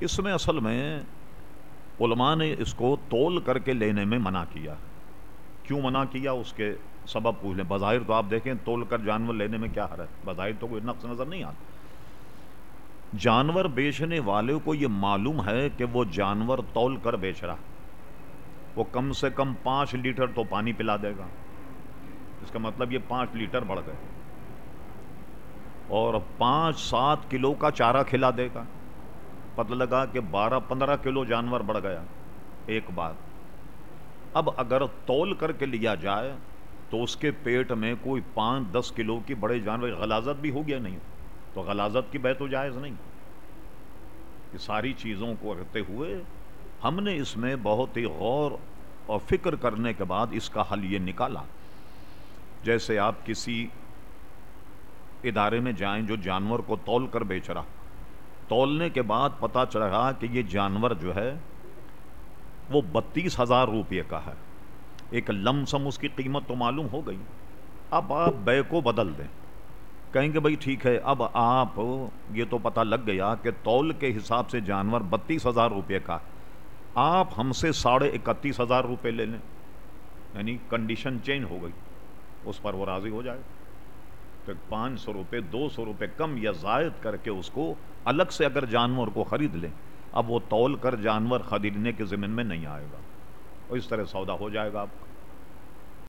اس میں اصل میں علماء نے اس کو تول کر کے لینے میں منع کیا کیوں منع کیا؟ اس کے سبب پوچھ لیں۔ بظاہر تو آپ دیکھیں، تول کر جانور لینے میں کیا حر ہے بظاہر تو کوئی نقص نظر نہیں آتا۔ جانور بیچنے والے کو یہ معلوم ہے کہ وہ جانور تول کر بیچ رہا وہ کم سے کم پانچ لیٹر تو پانی پلا دے گا۔ اس کا مطلب یہ پانچ لیٹر بڑھ گئے۔ اور پانچ سات کلو کا چارہ کھلا دے گا۔ پتہ لگا کہ بارہ پندرہ کلو جانور بڑھ گیا، ایک بات اب اگر تول کر کے لیا جائے تو اس کے پیٹ میں کوئی پانچ دس کلو کی بڑے جانور، غلازت بھی ہو گیا نہیں؟ تو غلازت کی بہ تو جائز نہیں۔ یہ ساری چیزوں کو رہتے ہوئے ہم نے اس میں بہت ہی غور اور فکر کرنے کے بعد اس کا حل یہ نکالا۔ جیسے آپ کسی ادارے میں جائیں جو جانور کو تول کر بیچ رہا۔ تولنے کے بعد پتا چل رہا کہ یہ جانور جو ہے، وہ بتیس ہزار روپے کا ہے۔ ایک لم سم اس کی قیمت تو معلوم ہو گئی۔ اب آپ بے کو بدل دیں۔ کہیں گے بھائی ٹھیک ہے، اب آپ، یہ تو پتہ لگ گیا کہ تول کے حساب سے جانور بتیس ہزار روپے کا۔ آپ ہم سے ساڑھے اکتیس ہزار روپے لے لیں۔ یعنی کنڈیشن چینج ہو گئی۔ اس پر وہ راضی ہو جائے۔ تو پانچ سو روپے، دو سو روپے کم یا زائد کر کے اس کو الگ سے اگر جانور کو خرید لیں، اب وہ تول کر جانور خریدنے کے ضمن میں نہیں آئے گا۔ اور اس طرح سودا ہو جائے گا آپ کا۔